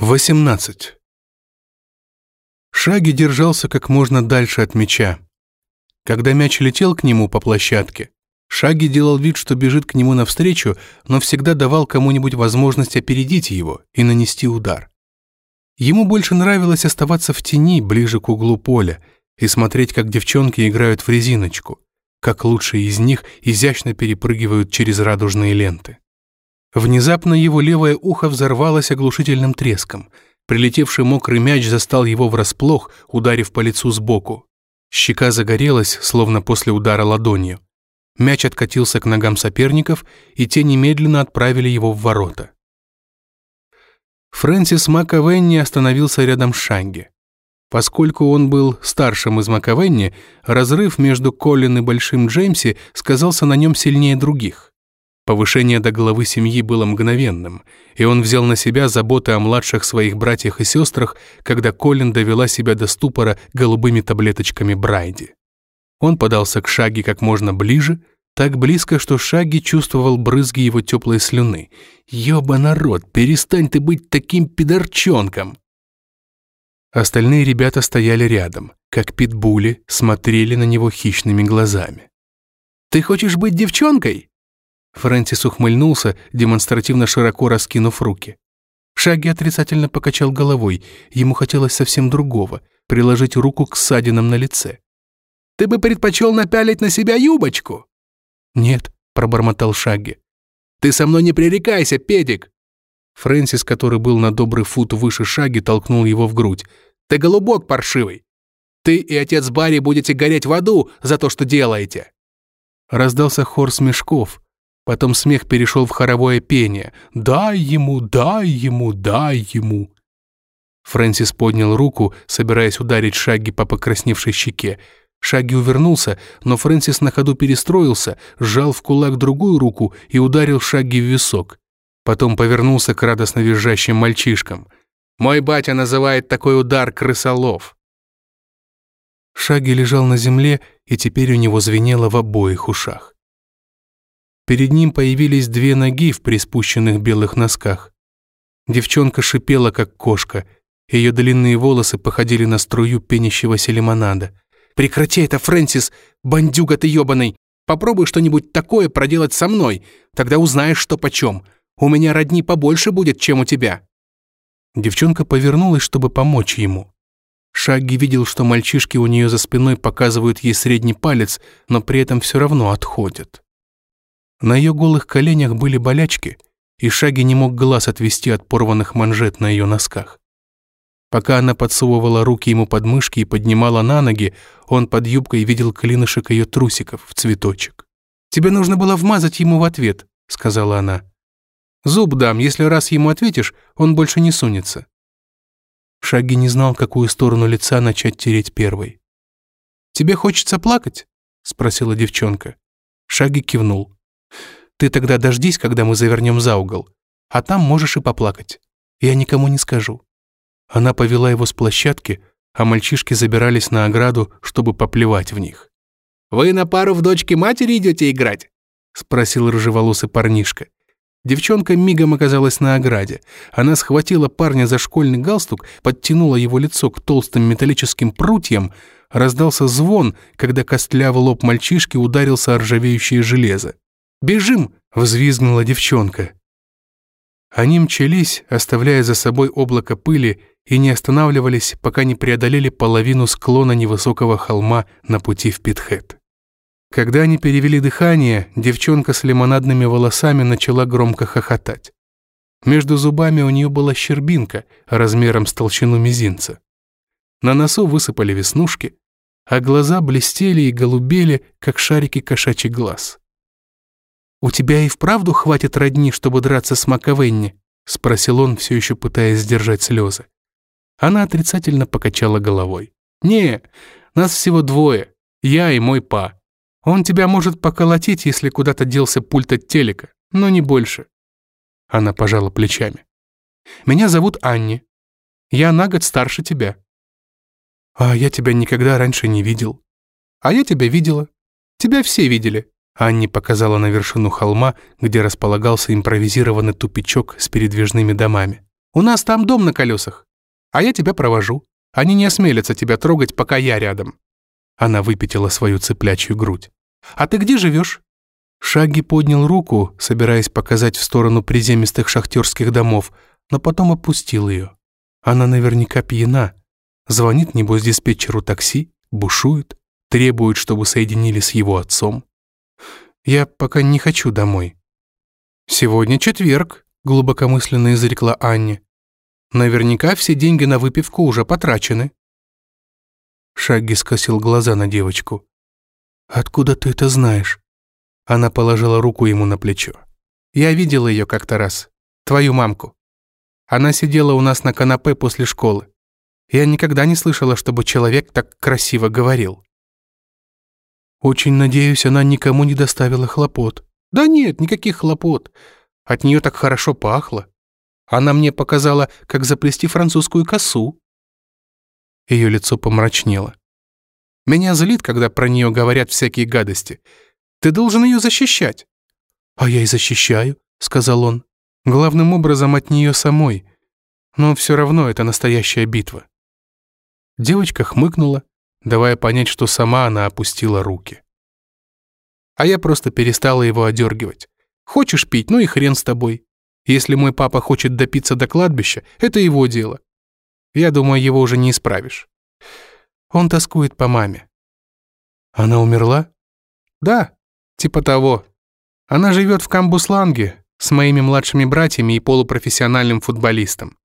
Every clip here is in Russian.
18. Шаги держался как можно дальше от мяча. Когда мяч летел к нему по площадке, Шаги делал вид, что бежит к нему навстречу, но всегда давал кому-нибудь возможность опередить его и нанести удар. Ему больше нравилось оставаться в тени, ближе к углу поля, и смотреть, как девчонки играют в резиночку, как лучшие из них изящно перепрыгивают через радужные ленты. Внезапно его левое ухо взорвалось оглушительным треском. Прилетевший мокрый мяч застал его врасплох, ударив по лицу сбоку. Щека загорелась, словно после удара ладонью. Мяч откатился к ногам соперников, и те немедленно отправили его в ворота. Фрэнсис Макавенни остановился рядом с Шанги. Поскольку он был старшим из Макавенни, разрыв между Колин и Большим Джеймси сказался на нем сильнее других. Повышение до главы семьи было мгновенным, и он взял на себя заботы о младших своих братьях и сестрах, когда Колин довела себя до ступора голубыми таблеточками Брайди. Он подался к Шаги как можно ближе, так близко, что Шаги чувствовал брызги его теплой слюны. «Ёба народ, перестань ты быть таким пидорчонком!» Остальные ребята стояли рядом, как питбули, смотрели на него хищными глазами. «Ты хочешь быть девчонкой?» Фрэнсис ухмыльнулся, демонстративно широко раскинув руки. Шаги отрицательно покачал головой, ему хотелось совсем другого — приложить руку к ссадинам на лице. «Ты бы предпочел напялить на себя юбочку?» «Нет», — пробормотал Шаги. «Ты со мной не пререкайся, педик!» Фрэнсис, который был на добрый фут выше Шаги, толкнул его в грудь. «Ты голубок паршивый! Ты и отец Барри будете гореть в аду за то, что делаете!» Раздался хор смешков. Потом смех перешел в хоровое пение. «Дай ему, дай ему, дай ему!» Фрэнсис поднял руку, собираясь ударить Шаги по покрасневшей щеке. Шаги увернулся, но Фрэнсис на ходу перестроился, сжал в кулак другую руку и ударил Шаги в висок. Потом повернулся к радостно визжащим мальчишкам. «Мой батя называет такой удар крысолов!» Шаги лежал на земле, и теперь у него звенело в обоих ушах. Перед ним появились две ноги в приспущенных белых носках. Девчонка шипела, как кошка. Ее длинные волосы походили на струю пенящегося лимонада. «Прекрати это, Фрэнсис! Бандюга ты ёбаный! Попробуй что-нибудь такое проделать со мной, тогда узнаешь, что почем. У меня родни побольше будет, чем у тебя». Девчонка повернулась, чтобы помочь ему. Шаги видел, что мальчишки у нее за спиной показывают ей средний палец, но при этом все равно отходят. На ее голых коленях были болячки, и Шаги не мог глаз отвести от порванных манжет на ее носках. Пока она подсовывала руки ему под мышки и поднимала на ноги, он под юбкой видел клинышек ее трусиков в цветочек. «Тебе нужно было вмазать ему в ответ», — сказала она. «Зуб дам, если раз ему ответишь, он больше не сунется». Шаги не знал, какую сторону лица начать тереть первой. «Тебе хочется плакать?» — спросила девчонка. Шаги кивнул. Ты тогда дождись, когда мы завернем за угол, а там можешь и поплакать. Я никому не скажу». Она повела его с площадки, а мальчишки забирались на ограду, чтобы поплевать в них. «Вы на пару в дочке матери идете играть?» — спросил рыжеволосый парнишка. Девчонка мигом оказалась на ограде. Она схватила парня за школьный галстук, подтянула его лицо к толстым металлическим прутьям. Раздался звон, когда костлявый лоб мальчишки ударился о ржавеющее железо. «Бежим!» — взвизгнула девчонка. Они мчались, оставляя за собой облако пыли, и не останавливались, пока не преодолели половину склона невысокого холма на пути в Питхэт. Когда они перевели дыхание, девчонка с лимонадными волосами начала громко хохотать. Между зубами у нее была щербинка размером с толщину мизинца. На носу высыпали веснушки, а глаза блестели и голубели, как шарики кошачий глаз. «У тебя и вправду хватит родни, чтобы драться с Маковенни?» — спросил он, все еще пытаясь сдержать слезы. Она отрицательно покачала головой. «Не, нас всего двое, я и мой па. Он тебя может поколотить, если куда-то делся пульт от телека, но не больше». Она пожала плечами. «Меня зовут Анни. Я на год старше тебя». «А я тебя никогда раньше не видел». «А я тебя видела. Тебя все видели. Анни показала на вершину холма, где располагался импровизированный тупичок с передвижными домами. У нас там дом на колесах, а я тебя провожу. Они не осмелятся тебя трогать, пока я рядом». Она выпятила свою цыплячью грудь. «А ты где живешь?» Шаги поднял руку, собираясь показать в сторону приземистых шахтерских домов, но потом опустил ее. Она наверняка пьяна. Звонит, небось, диспетчеру такси, бушует, требует, чтобы соединили с его отцом. Я пока не хочу домой. Сегодня четверг, глубокомысленно изрекла Анне. Наверняка все деньги на выпивку уже потрачены. Шагги скосил глаза на девочку. «Откуда ты это знаешь?» Она положила руку ему на плечо. «Я видела ее как-то раз. Твою мамку. Она сидела у нас на канапе после школы. Я никогда не слышала, чтобы человек так красиво говорил». «Очень надеюсь, она никому не доставила хлопот». «Да нет, никаких хлопот. От нее так хорошо пахло. Она мне показала, как заплести французскую косу». Ее лицо помрачнело. «Меня злит, когда про нее говорят всякие гадости. Ты должен ее защищать». «А я и защищаю», — сказал он. «Главным образом от нее самой. Но все равно это настоящая битва». Девочка хмыкнула, давая понять, что сама она опустила руки. А я просто перестала его одергивать. «Хочешь пить, ну и хрен с тобой. Если мой папа хочет допиться до кладбища, это его дело. Я думаю, его уже не исправишь. Он тоскует по маме». «Она умерла?» «Да, Типа того. Она живет в Камбусланге с моими младшими братьями и полупрофессиональным футболистом.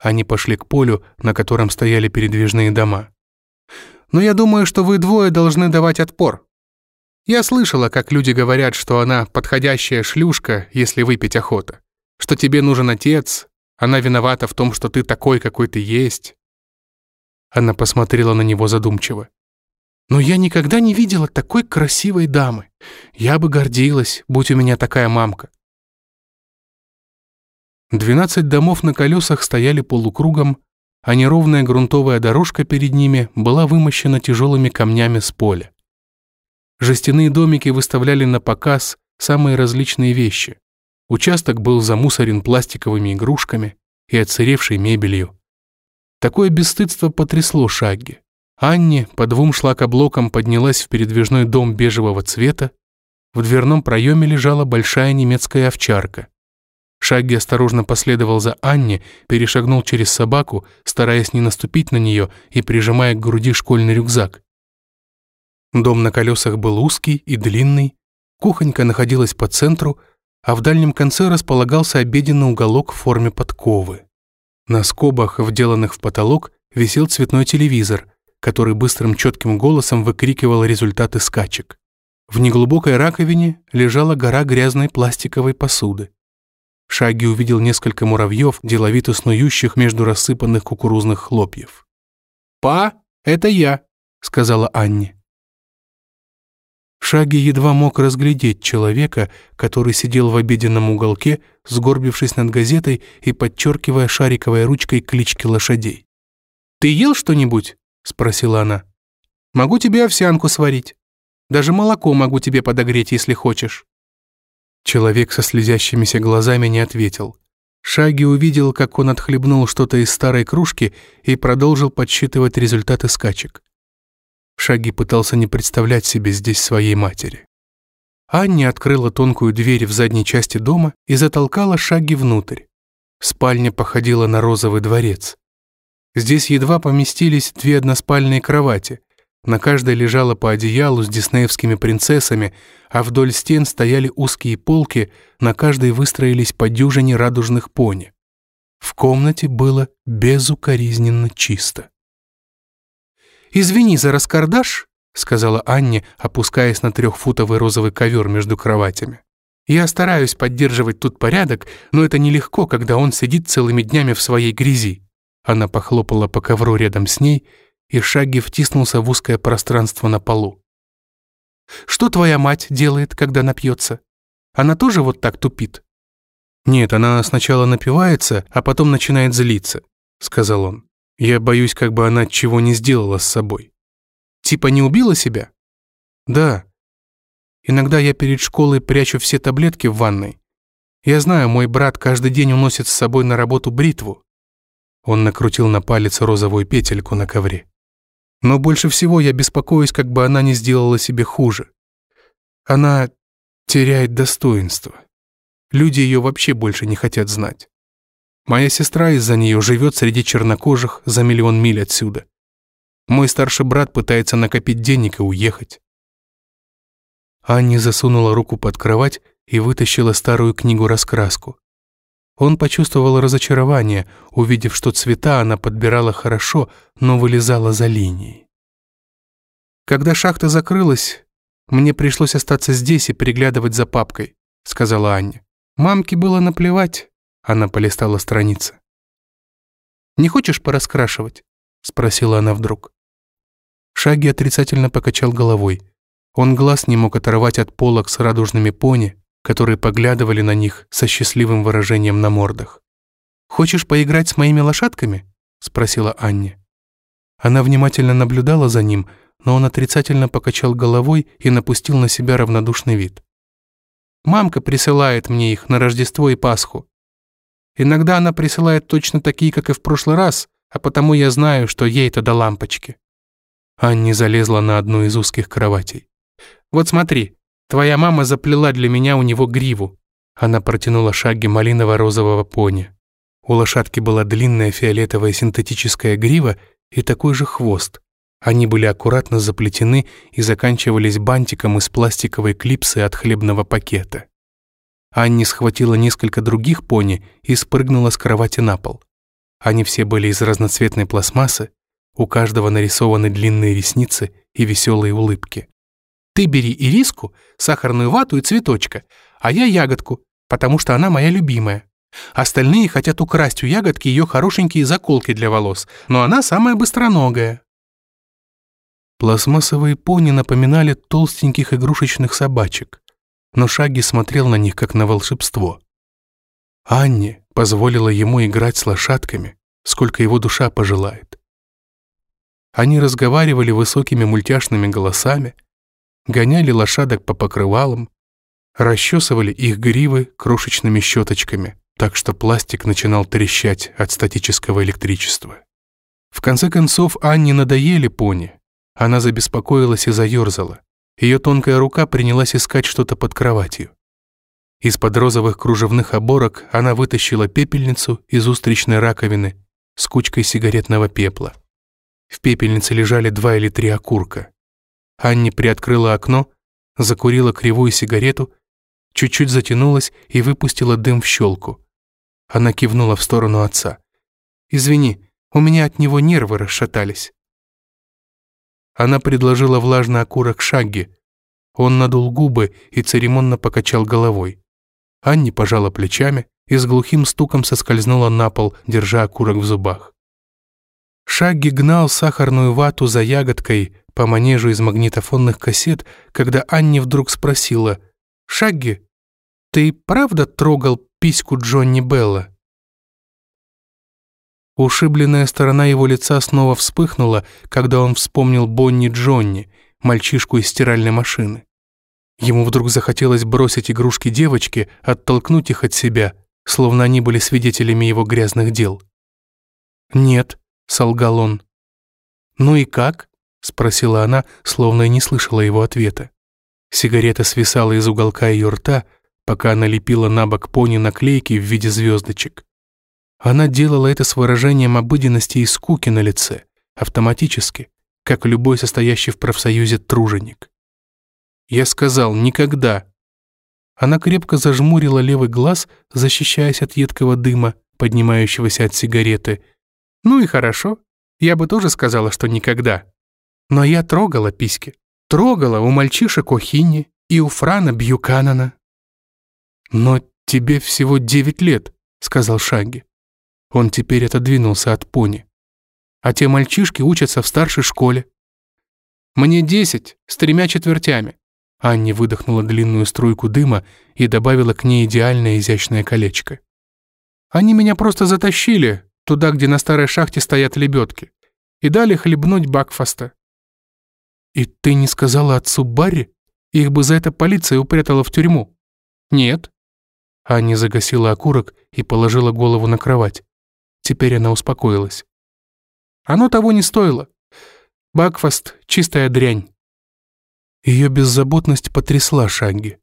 Они пошли к полю, на котором стояли передвижные дома. Но я думаю, что вы двое должны давать отпор. Я слышала, как люди говорят, что она подходящая шлюшка, если выпить охота. Что тебе нужен отец, она виновата в том, что ты такой, какой ты есть. Она посмотрела на него задумчиво. Но я никогда не видела такой красивой дамы. Я бы гордилась, будь у меня такая мамка. Двенадцать домов на колесах стояли полукругом, а неровная грунтовая дорожка перед ними была вымощена тяжелыми камнями с поля. Жестяные домики выставляли на показ самые различные вещи. Участок был замусорен пластиковыми игрушками и отсыревшей мебелью. Такое бесстыдство потрясло Шагги. Анни по двум шлакоблокам поднялась в передвижной дом бежевого цвета. В дверном проеме лежала большая немецкая овчарка. Шагги осторожно последовал за Анни, перешагнул через собаку, стараясь не наступить на нее и прижимая к груди школьный рюкзак. Дом на колесах был узкий и длинный, кухонька находилась по центру, а в дальнем конце располагался обеденный уголок в форме подковы. На скобах, вделанных в потолок, висел цветной телевизор, который быстрым четким голосом выкрикивал результаты скачек. В неглубокой раковине лежала гора грязной пластиковой посуды. Шаги увидел несколько муравьев, деловито снующих между рассыпанных кукурузных хлопьев. «Па, это я», — сказала Анне. Шаги едва мог разглядеть человека, который сидел в обеденном уголке, сгорбившись над газетой и подчеркивая шариковой ручкой клички лошадей. «Ты ел что-нибудь?» — спросила она. «Могу тебе овсянку сварить. Даже молоко могу тебе подогреть, если хочешь». Человек со слезящимися глазами не ответил. Шаги увидел, как он отхлебнул что-то из старой кружки и продолжил подсчитывать результаты скачек. Шаги пытался не представлять себе здесь своей матери. Анни открыла тонкую дверь в задней части дома и затолкала Шаги внутрь. Спальня походила на розовый дворец. Здесь едва поместились две односпальные кровати. На каждой лежало по одеялу с диснеевскими принцессами, а вдоль стен стояли узкие полки, на каждой выстроились по дюжине радужных пони. В комнате было безукоризненно чисто. «Извини за раскардаш», — сказала Анне, опускаясь на трехфутовый розовый ковер между кроватями. «Я стараюсь поддерживать тут порядок, но это нелегко, когда он сидит целыми днями в своей грязи». Она похлопала по ковру рядом с ней, и Шаги втиснулся в узкое пространство на полу. «Что твоя мать делает, когда напьется? Она тоже вот так тупит?» «Нет, она сначала напивается, а потом начинает злиться», — сказал он. «Я боюсь, как бы она чего не сделала с собой». «Типа не убила себя?» «Да. Иногда я перед школой прячу все таблетки в ванной. Я знаю, мой брат каждый день уносит с собой на работу бритву». Он накрутил на палец розовую петельку на ковре. «Но больше всего я беспокоюсь, как бы она не сделала себе хуже. Она теряет достоинство. Люди ее вообще больше не хотят знать. Моя сестра из-за нее живет среди чернокожих за миллион миль отсюда. Мой старший брат пытается накопить денег и уехать. Анни засунула руку под кровать и вытащила старую книгу-раскраску. Он почувствовал разочарование, увидев, что цвета она подбирала хорошо, но вылезала за линией. Когда шахта закрылась, мне пришлось остаться здесь и приглядывать за папкой, сказала Аня. Мамке было наплевать, она полистала страницы. «Не хочешь пораскрашивать?» — спросила она вдруг. Шаги отрицательно покачал головой. Он глаз не мог оторвать от полок с радужными пони, которые поглядывали на них со счастливым выражением на мордах. «Хочешь поиграть с моими лошадками?» — спросила Анне. Она внимательно наблюдала за ним, но он отрицательно покачал головой и напустил на себя равнодушный вид. «Мамка присылает мне их на Рождество и Пасху. Иногда она присылает точно такие, как и в прошлый раз, а потому я знаю, что ей-то до лампочки». Анни залезла на одну из узких кроватей. «Вот смотри, твоя мама заплела для меня у него гриву». Она протянула шаги малиново-розового пони. У лошадки была длинная фиолетовая синтетическая грива и такой же хвост. Они были аккуратно заплетены и заканчивались бантиком из пластиковой клипсы от хлебного пакета. Анни схватила несколько других пони и спрыгнула с кровати на пол. Они все были из разноцветной пластмассы, у каждого нарисованы длинные ресницы и веселые улыбки. «Ты бери ириску, сахарную вату и цветочка, а я ягодку, потому что она моя любимая. Остальные хотят украсть у ягодки ее хорошенькие заколки для волос, но она самая быстроногая». Пластмассовые пони напоминали толстеньких игрушечных собачек но Шаги смотрел на них, как на волшебство. Анне позволила ему играть с лошадками, сколько его душа пожелает. Они разговаривали высокими мультяшными голосами, гоняли лошадок по покрывалам, расчесывали их гривы крошечными щеточками, так что пластик начинал трещать от статического электричества. В конце концов Анне надоели пони. Она забеспокоилась и заерзала. Ее тонкая рука принялась искать что-то под кроватью. Из-под розовых кружевных оборок она вытащила пепельницу из устричной раковины с кучкой сигаретного пепла. В пепельнице лежали два или три окурка. Анни приоткрыла окно, закурила кривую сигарету, чуть-чуть затянулась и выпустила дым в щелку. Она кивнула в сторону отца. «Извини, у меня от него нервы расшатались». Она предложила влажный окурок Шагги. Он надул губы и церемонно покачал головой. Анни пожала плечами и с глухим стуком соскользнула на пол, держа окурок в зубах. Шагги гнал сахарную вату за ягодкой по манежу из магнитофонных кассет, когда Анни вдруг спросила «Шагги, ты правда трогал письку Джонни Белла?» Ушибленная сторона его лица снова вспыхнула, когда он вспомнил Бонни Джонни, мальчишку из стиральной машины. Ему вдруг захотелось бросить игрушки девочки, оттолкнуть их от себя, словно они были свидетелями его грязных дел. «Нет», — солгал он. «Ну и как?» — спросила она, словно не слышала его ответа. Сигарета свисала из уголка ее рта, пока она лепила на бок пони наклейки в виде звездочек. Она делала это с выражением обыденности и скуки на лице, автоматически, как любой состоящий в профсоюзе труженик. Я сказал «никогда». Она крепко зажмурила левый глаз, защищаясь от едкого дыма, поднимающегося от сигареты. «Ну и хорошо. Я бы тоже сказала, что никогда. Но я трогала письки. Трогала у мальчишек Охини и у Франа Бьюканана». «Но тебе всего девять лет», — сказал Шаги. Он теперь отодвинулся от пони. А те мальчишки учатся в старшей школе. Мне десять, с тремя четвертями. Анни выдохнула длинную струйку дыма и добавила к ней идеальное изящное колечко. Они меня просто затащили туда, где на старой шахте стоят лебедки, и дали хлебнуть Бакфаста. И ты не сказала отцу Барри? Их бы за это полиция упрятала в тюрьму. Нет. Анни загасила окурок и положила голову на кровать. Теперь она успокоилась. Оно того не стоило. Бакфаст — чистая дрянь. Ее беззаботность потрясла Шанги.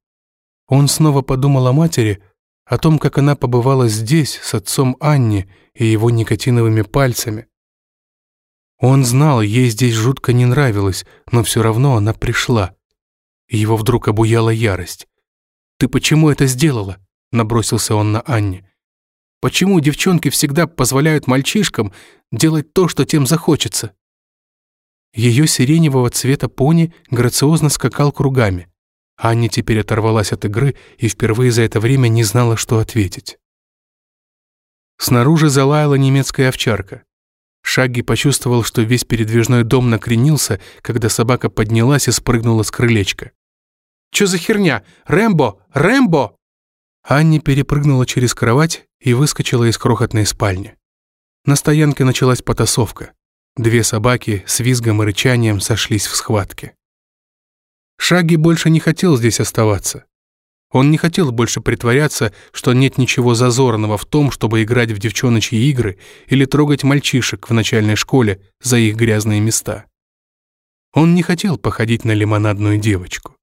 Он снова подумал о матери, о том, как она побывала здесь с отцом Анни и его никотиновыми пальцами. Он знал, ей здесь жутко не нравилось, но все равно она пришла. Его вдруг обуяла ярость. «Ты почему это сделала?» — набросился он на Анне. «Почему девчонки всегда позволяют мальчишкам делать то, что тем захочется?» Ее сиреневого цвета пони грациозно скакал кругами. Анне теперь оторвалась от игры и впервые за это время не знала, что ответить. Снаружи залаяла немецкая овчарка. Шагги почувствовал, что весь передвижной дом накренился, когда собака поднялась и спрыгнула с крылечка. «Чё за херня? Рэмбо! Рэмбо!» Анни перепрыгнула через кровать и выскочила из крохотной спальни. На стоянке началась потасовка. Две собаки с визгом и рычанием сошлись в схватке. Шаги больше не хотел здесь оставаться. Он не хотел больше притворяться, что нет ничего зазорного в том, чтобы играть в девчоночьи игры или трогать мальчишек в начальной школе за их грязные места. Он не хотел походить на лимонадную девочку.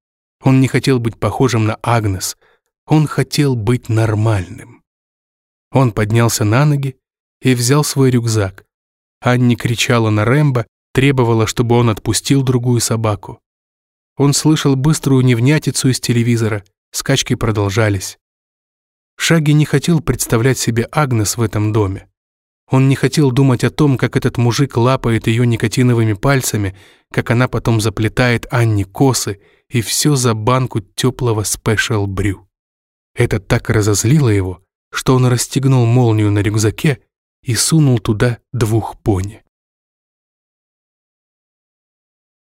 Он не хотел быть похожим на Агнес. Он хотел быть нормальным. Он поднялся на ноги и взял свой рюкзак. Анни кричала на Рэмбо, требовала, чтобы он отпустил другую собаку. Он слышал быструю невнятицу из телевизора, скачки продолжались. Шаги не хотел представлять себе Агнес в этом доме. Он не хотел думать о том, как этот мужик лапает ее никотиновыми пальцами, как она потом заплетает Анне косы, и все за банку теплого спешл брю. Это так разозлило его, что он расстегнул молнию на рюкзаке и сунул туда двух пони.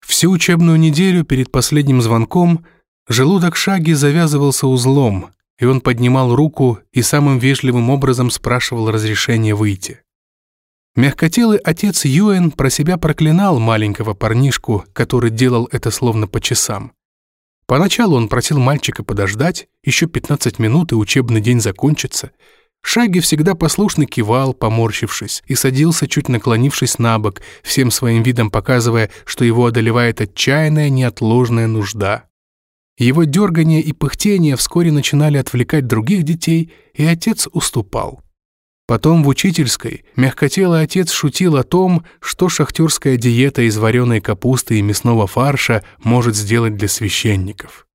Всю учебную неделю перед последним звонком желудок Шаги завязывался узлом, и он поднимал руку и самым вежливым образом спрашивал разрешения выйти. Мягкотелый отец Юэн про себя проклинал маленького парнишку, который делал это словно по часам. Поначалу он просил мальчика подождать, еще 15 минут и учебный день закончится — Шаги всегда послушно кивал, поморщившись, и садился, чуть наклонившись на бок, всем своим видом показывая, что его одолевает отчаянная неотложная нужда. Его дергание и пыхтение вскоре начинали отвлекать других детей, и отец уступал. Потом в учительской мягкотелый отец шутил о том, что шахтерская диета из вареной капусты и мясного фарша может сделать для священников.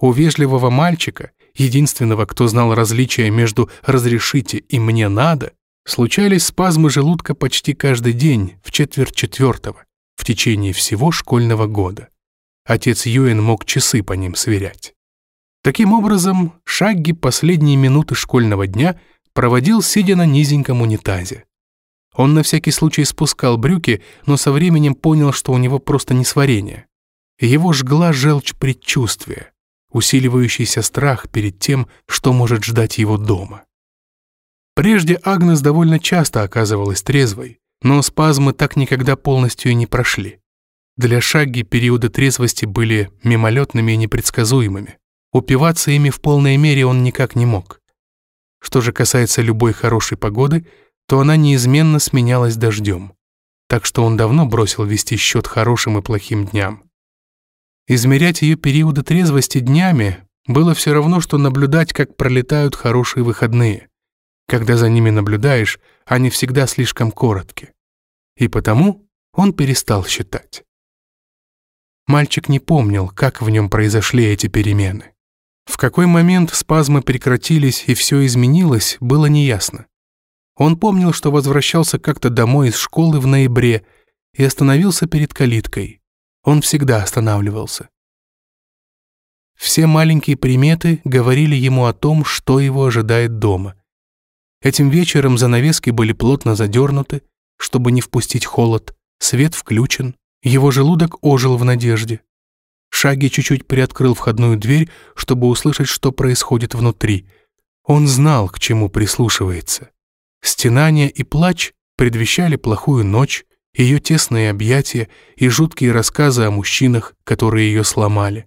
У вежливого мальчика единственного, кто знал различия между «разрешите» и «мне надо», случались спазмы желудка почти каждый день в четверть четвертого, в течение всего школьного года. Отец Юэн мог часы по ним сверять. Таким образом, Шагги последние минуты школьного дня проводил, сидя на низеньком унитазе. Он на всякий случай спускал брюки, но со временем понял, что у него просто несварение. Его жгла желчь предчувствия усиливающийся страх перед тем, что может ждать его дома. Прежде Агнес довольно часто оказывалась трезвой, но спазмы так никогда полностью и не прошли. Для Шагги периоды трезвости были мимолетными и непредсказуемыми. Упиваться ими в полной мере он никак не мог. Что же касается любой хорошей погоды, то она неизменно сменялась дождем. Так что он давно бросил вести счет хорошим и плохим дням. Измерять ее периоды трезвости днями было все равно, что наблюдать, как пролетают хорошие выходные. Когда за ними наблюдаешь, они всегда слишком коротки. И потому он перестал считать. Мальчик не помнил, как в нем произошли эти перемены. В какой момент спазмы прекратились и все изменилось, было неясно. Он помнил, что возвращался как-то домой из школы в ноябре и остановился перед калиткой. Он всегда останавливался. Все маленькие приметы говорили ему о том, что его ожидает дома. Этим вечером занавески были плотно задернуты, чтобы не впустить холод, свет включен, его желудок ожил в надежде. Шаги чуть-чуть приоткрыл входную дверь, чтобы услышать, что происходит внутри. Он знал, к чему прислушивается. Стенание и плач предвещали плохую ночь, ее тесные объятия и жуткие рассказы о мужчинах, которые ее сломали.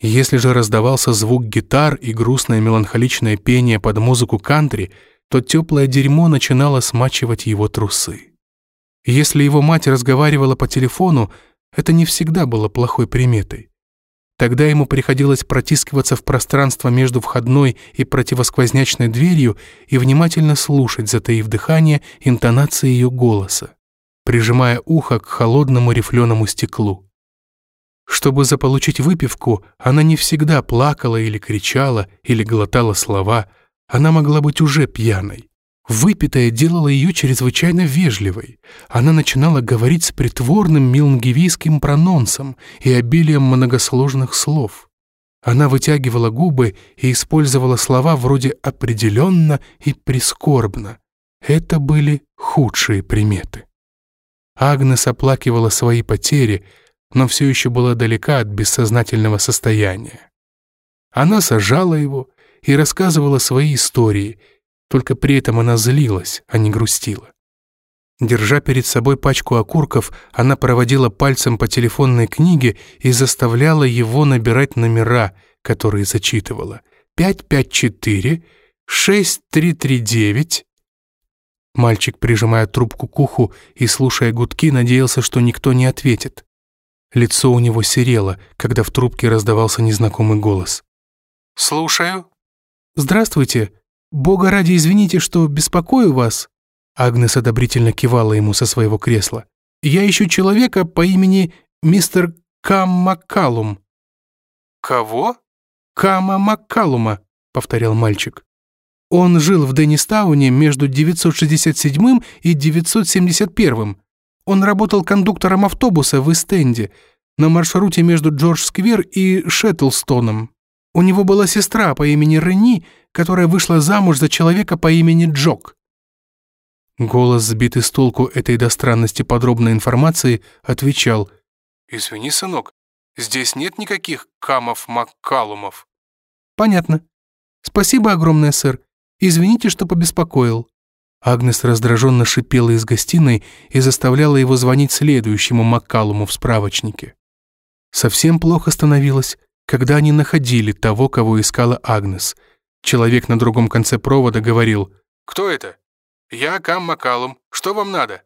Если же раздавался звук гитар и грустное меланхоличное пение под музыку кантри, то теплое дерьмо начинало смачивать его трусы. Если его мать разговаривала по телефону, это не всегда было плохой приметой. Тогда ему приходилось протискиваться в пространство между входной и противосквознячной дверью и внимательно слушать, затаив дыхание, интонации ее голоса, прижимая ухо к холодному рифленому стеклу. Чтобы заполучить выпивку, она не всегда плакала или кричала, или глотала слова. Она могла быть уже пьяной. Выпитое делало ее чрезвычайно вежливой. Она начинала говорить с притворным милнгивийским прононсом и обилием многосложных слов. Она вытягивала губы и использовала слова вроде «определенно» и «прискорбно». Это были худшие приметы. Агнес оплакивала свои потери — но все еще была далека от бессознательного состояния. Она сажала его и рассказывала свои истории, только при этом она злилась, а не грустила. Держа перед собой пачку окурков, она проводила пальцем по телефонной книге и заставляла его набирать номера, которые зачитывала. 554, 6339. Мальчик, прижимая трубку к уху и слушая гудки, надеялся, что никто не ответит. Лицо у него серело, когда в трубке раздавался незнакомый голос. «Слушаю». «Здравствуйте. Бога ради, извините, что беспокою вас». Агнес одобрительно кивала ему со своего кресла. «Я ищу человека по имени мистер Кам Маккалум». «Кого?» «Кама Маккалума», — повторял мальчик. Он жил в Деннистауне между 967 и 971. Он работал кондуктором автобуса в Истенде на маршруте между Джордж-сквер и Шеттлстоном. У него была сестра по имени Рени, которая вышла замуж за человека по имени Джок. Голос, сбитый с толку этой до странности подробной информации, отвечал «Извини, сынок, здесь нет никаких камов-маккалумов». «Понятно. Спасибо огромное, сэр. Извините, что побеспокоил». Агнес раздраженно шипела из гостиной и заставляла его звонить следующему Маккалуму в справочнике. Совсем плохо становилось, когда они находили того, кого искала Агнес. Человек на другом конце провода говорил «Кто это?» «Я Кам Маккалум. Что вам надо?»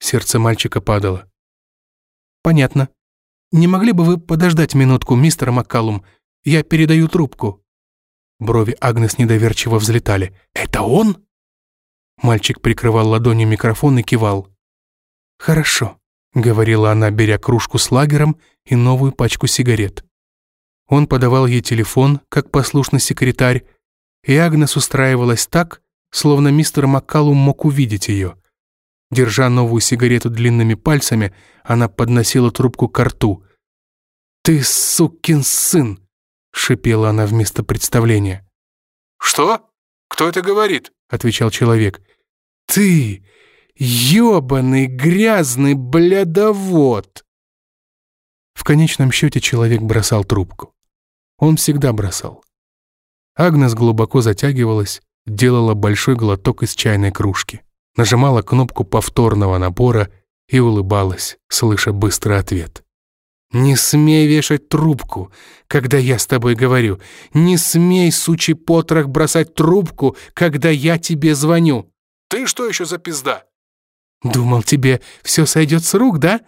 Сердце мальчика падало. «Понятно. Не могли бы вы подождать минутку, мистер Маккалум? Я передаю трубку». Брови Агнес недоверчиво взлетали. «Это он?» Мальчик прикрывал ладонью микрофон и кивал. «Хорошо», — говорила она, беря кружку с лагером и новую пачку сигарет. Он подавал ей телефон, как послушный секретарь, и Агнес устраивалась так, словно мистер Маккалум мог увидеть ее. Держа новую сигарету длинными пальцами, она подносила трубку к рту. «Ты сукин сын!» — шипела она вместо представления. «Что? Кто это говорит?» — отвечал человек. «Ты, ёбаный грязный блядовод!» В конечном счете человек бросал трубку. Он всегда бросал. Агнес глубоко затягивалась, делала большой глоток из чайной кружки, нажимала кнопку повторного набора и улыбалась, слыша быстрый ответ. «Не смей вешать трубку, когда я с тобой говорю. Не смей, сучий потрох, бросать трубку, когда я тебе звоню». «Ты что еще за пизда?» «Думал, тебе все сойдет с рук, да?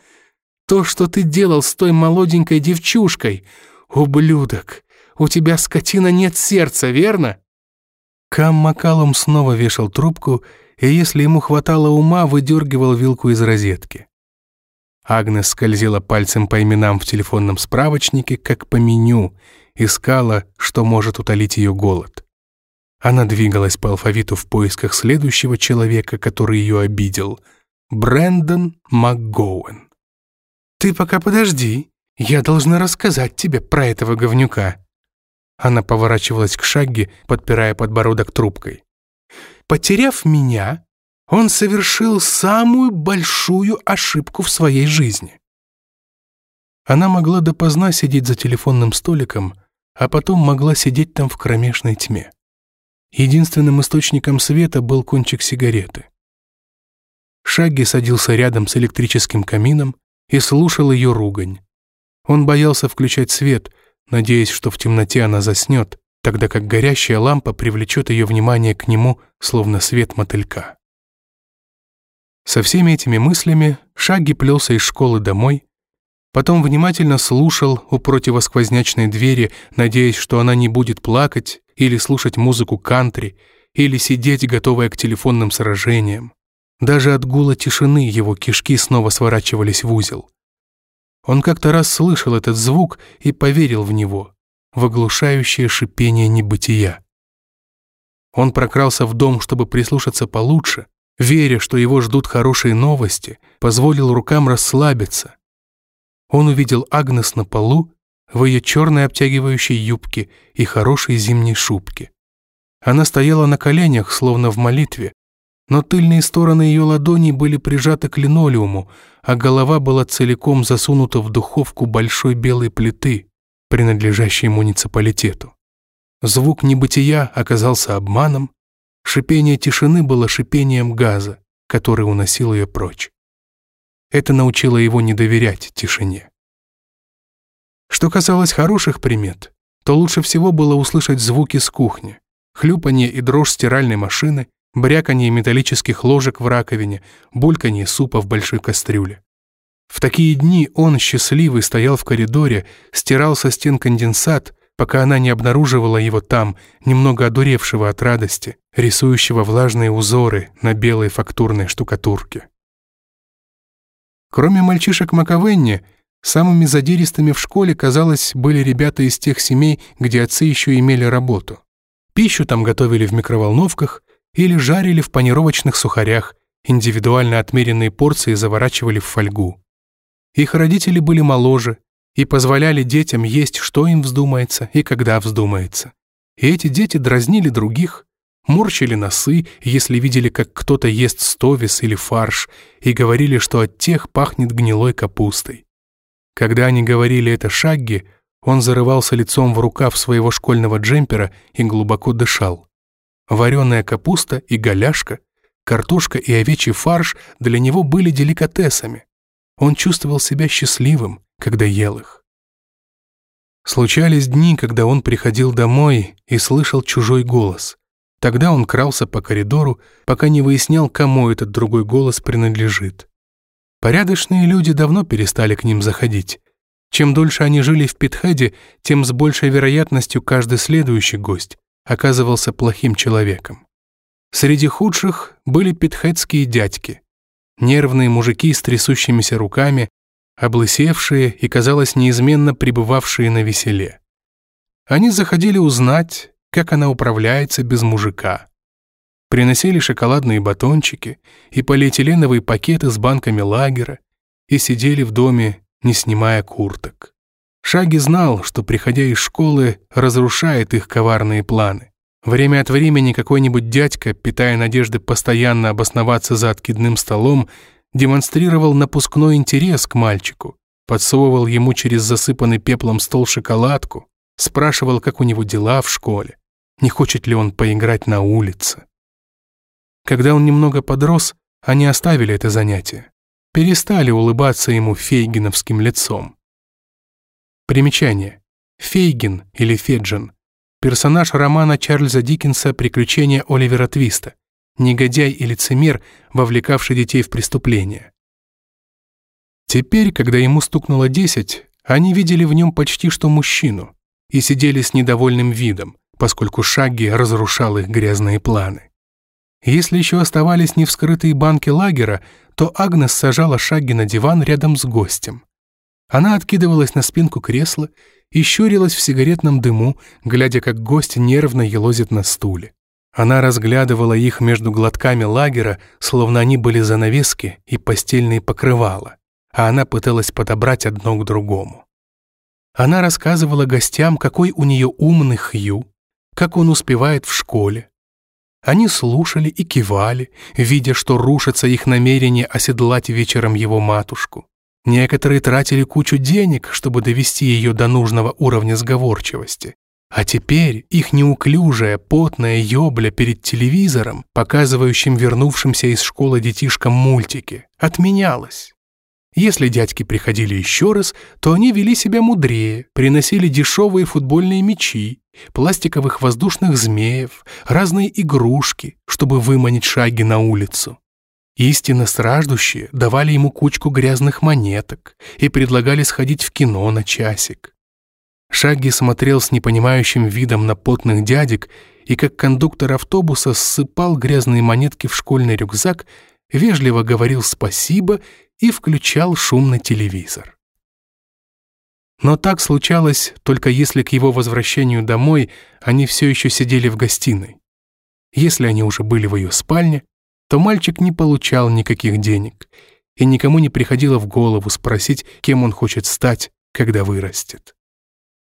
То, что ты делал с той молоденькой девчушкой. Ублюдок, у тебя, скотина, нет сердца, верно?» Кам Макалум снова вешал трубку, и если ему хватало ума, выдергивал вилку из розетки. Агнес скользила пальцем по именам в телефонном справочнике, как по меню, искала, что может утолить ее голод. Она двигалась по алфавиту в поисках следующего человека, который ее обидел — Брэндон МакГоуэн. «Ты пока подожди, я должна рассказать тебе про этого говнюка». Она поворачивалась к Шагге, подпирая подбородок трубкой. «Потеряв меня, он совершил самую большую ошибку в своей жизни. Она могла допоздна сидеть за телефонным столиком, а потом могла сидеть там в кромешной тьме. Единственным источником света был кончик сигареты. Шагги садился рядом с электрическим камином и слушал ее ругань. Он боялся включать свет, надеясь, что в темноте она заснет, тогда как горящая лампа привлечет ее внимание к нему, словно свет мотылька. Со всеми этими мыслями Шагги плелся из школы домой, потом внимательно слушал у противосквознячной двери, надеясь, что она не будет плакать или слушать музыку кантри, или сидеть, готовая к телефонным сражениям. Даже от гула тишины его кишки снова сворачивались в узел. Он как-то раз слышал этот звук и поверил в него, в оглушающее шипение небытия. Он прокрался в дом, чтобы прислушаться получше, веря, что его ждут хорошие новости, позволил рукам расслабиться. Он увидел Агнес на полу в ее черной обтягивающей юбке и хорошей зимней шубке. Она стояла на коленях, словно в молитве, но тыльные стороны ее ладоней были прижаты к линолеуму, а голова была целиком засунута в духовку большой белой плиты, принадлежащей муниципалитету. Звук небытия оказался обманом, шипение тишины было шипением газа, который уносил ее прочь. Это научило его не доверять тишине. Что касалось хороших примет, то лучше всего было услышать звуки с кухни, хлюпанье и дрожь стиральной машины, бряканье металлических ложек в раковине, бульканье супа в большой кастрюле. В такие дни он, счастливый, стоял в коридоре, стирал со стен конденсат, пока она не обнаруживала его там, немного одуревшего от радости, рисующего влажные узоры на белой фактурной штукатурке. Кроме мальчишек Маковенни, самыми задиристыми в школе, казалось, были ребята из тех семей, где отцы еще имели работу. Пищу там готовили в микроволновках, или жарили в панировочных сухарях, индивидуально отмеренные порции заворачивали в фольгу. Их родители были моложе и позволяли детям есть, что им вздумается и когда вздумается. И эти дети дразнили других, морщили носы, если видели, как кто-то ест стовис или фарш, и говорили, что от тех пахнет гнилой капустой. Когда они говорили это Шагги, он зарывался лицом в рукав своего школьного джемпера и глубоко дышал. Вареная капуста и голяшка, картошка и овечий фарш для него были деликатесами. Он чувствовал себя счастливым, когда ел их. Случались дни, когда он приходил домой и слышал чужой голос. Тогда он крался по коридору, пока не выяснял, кому этот другой голос принадлежит. Порядочные люди давно перестали к ним заходить. Чем дольше они жили в Питхеде, тем с большей вероятностью каждый следующий гость оказывался плохим человеком. Среди худших были питхетские дядьки, нервные мужики с трясущимися руками, облысевшие и, казалось, неизменно пребывавшие на веселе. Они заходили узнать, как она управляется без мужика. Приносили шоколадные батончики и полиэтиленовые пакеты с банками лагера и сидели в доме, не снимая курток. Шаги знал, что, приходя из школы, разрушает их коварные планы. Время от времени какой-нибудь дядька, питая надежды постоянно обосноваться за откидным столом, демонстрировал напускной интерес к мальчику, подсовывал ему через засыпанный пеплом стол шоколадку, спрашивал, как у него дела в школе, не хочет ли он поиграть на улице. Когда он немного подрос, они оставили это занятие, перестали улыбаться ему фейгиновским лицом. Примечание. Фейгин или Феджин. Персонаж романа Чарльза Диккенса «Приключения Оливера Твиста». Негодяй и лицемер, вовлекавший детей в преступления. Теперь, когда ему стукнуло 10, они видели в нем почти что мужчину и сидели с недовольным видом, поскольку Шагги разрушал их грязные планы. Если еще оставались невскрытые банки лагера, то Агнес сажала Шагги на диван рядом с гостем. Она откидывалась на спинку кресла и щурилась в сигаретном дыму, глядя, как гость нервно елозит на стуле. Она разглядывала их между глотками лагера, словно они были занавески и постельные покрывала, а она пыталась подобрать одно к другому. Она рассказывала гостям, какой у нее умный Хью, как он успевает в школе. Они слушали и кивали, видя, что рушится их намерение оседлать вечером его матушку. Некоторые тратили кучу денег, чтобы довести ее до нужного уровня сговорчивости. А теперь их неуклюжая, потная ёбля перед телевизором, показывающим вернувшимся из школы детишкам мультики, отменялась. Если дядьки приходили еще раз, то они вели себя мудрее, приносили дешевые футбольные мячи, пластиковых воздушных змеев, разные игрушки, чтобы выманить шаги на улицу. Истинно страждущие давали ему кучку грязных монеток и предлагали сходить в кино на часик. Шаги смотрел с непонимающим видом на потных дядек и как кондуктор автобуса ссыпал грязные монетки в школьный рюкзак, вежливо говорил спасибо и включал шумный телевизор. Но так случалось только если к его возвращению домой они все еще сидели в гостиной. Если они уже были в ее спальне, то мальчик не получал никаких денег, и никому не приходило в голову спросить, кем он хочет стать, когда вырастет.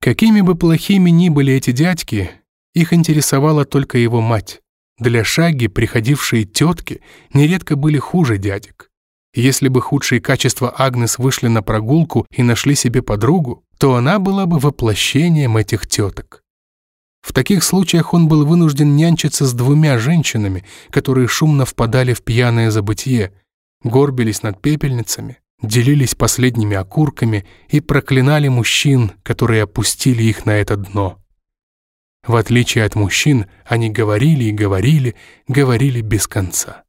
Какими бы плохими ни были эти дядьки, их интересовала только его мать. Для Шаги приходившие тетки нередко были хуже дядек. Если бы худшие качества Агнес вышли на прогулку и нашли себе подругу, то она была бы воплощением этих теток. В таких случаях он был вынужден нянчиться с двумя женщинами, которые шумно впадали в пьяное забытье, горбились над пепельницами, делились последними окурками и проклинали мужчин, которые опустили их на это дно. В отличие от мужчин, они говорили и говорили, говорили без конца.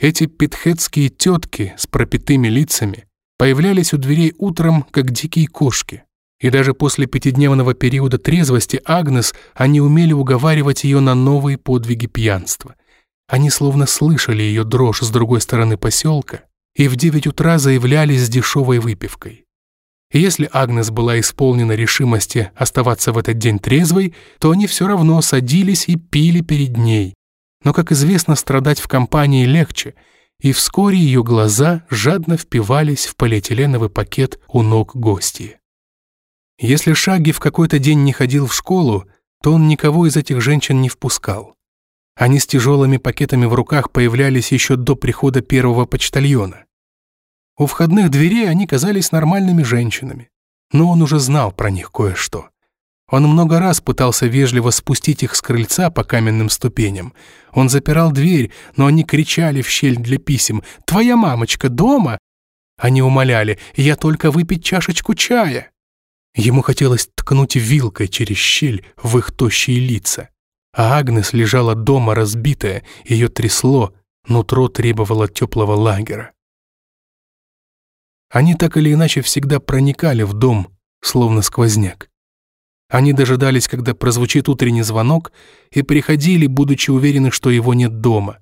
Эти питхетские тетки с пропитыми лицами появлялись у дверей утром, как дикие кошки. И даже после пятидневного периода трезвости Агнес они умели уговаривать ее на новые подвиги пьянства. Они словно слышали ее дрожь с другой стороны поселка и в девять утра заявлялись с дешевой выпивкой. И если Агнес была исполнена решимости оставаться в этот день трезвой, то они все равно садились и пили перед ней. Но, как известно, страдать в компании легче, и вскоре ее глаза жадно впивались в полиэтиленовый пакет у ног гостей. Если Шаги в какой-то день не ходил в школу, то он никого из этих женщин не впускал. Они с тяжелыми пакетами в руках появлялись еще до прихода первого почтальона. У входных дверей они казались нормальными женщинами, но он уже знал про них кое-что. Он много раз пытался вежливо спустить их с крыльца по каменным ступеням. Он запирал дверь, но они кричали в щель для писем «Твоя мамочка дома?» Они умоляли «Я только выпить чашечку чая». Ему хотелось ткнуть вилкой через щель в их тощие лица. А Агнес лежала дома разбитая, ее трясло, нутро требовало теплого лагера. Они так или иначе всегда проникали в дом, словно сквозняк. Они дожидались, когда прозвучит утренний звонок, и приходили, будучи уверены, что его нет дома.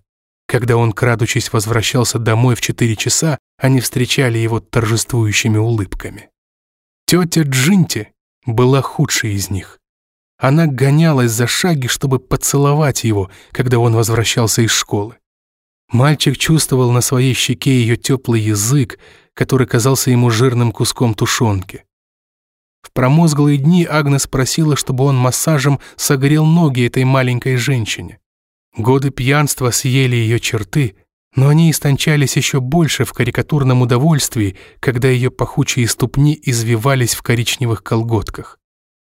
Когда он, крадучись, возвращался домой в четыре часа, они встречали его торжествующими улыбками. Тетя Джинти была худшей из них. Она гонялась за шаги, чтобы поцеловать его, когда он возвращался из школы. Мальчик чувствовал на своей щеке ее теплый язык, который казался ему жирным куском тушенки. В промозглые дни Агнес просила, чтобы он массажем согрел ноги этой маленькой женщине. Годы пьянства съели ее черты, но они истончались еще больше в карикатурном удовольствии, когда ее пахучие ступни извивались в коричневых колготках.